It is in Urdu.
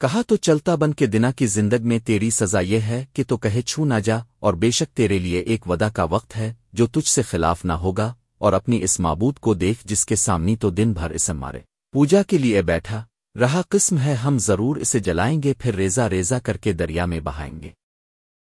کہا تو چلتا بن کے دنا کی زندگ میں تیری سزا یہ ہے کہ تو کہے چھو نہ جا اور بے شک تیرے لیے ایک ودا کا وقت ہے جو تجھ سے خلاف نہ ہوگا اور اپنی اس معبود کو دیکھ جس کے سامنی تو دن بھر اسے مارے۔ پوجا کے لیے بیٹھا، رہا قسم ہے ہم ضرور اسے جلائیں گے، پھر ریزا ریزا کر کے دریا میں بہائیں گے۔